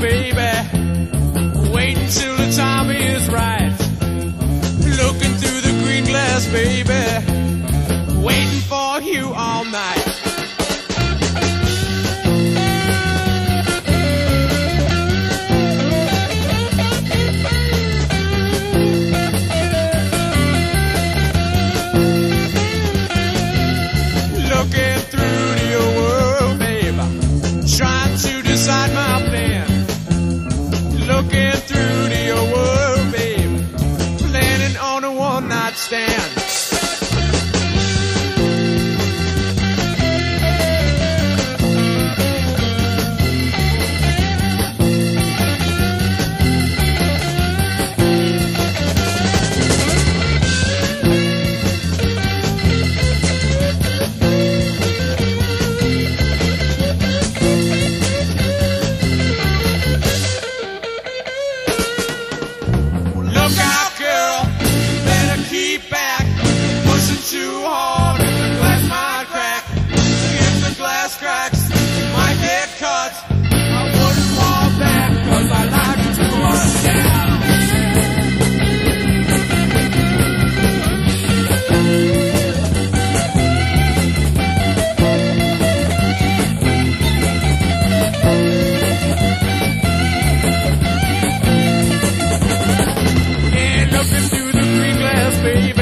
baby. Wait until the time is right. Looking through the green glass, baby. Waiting for you all night. Looking through one night stand. baby.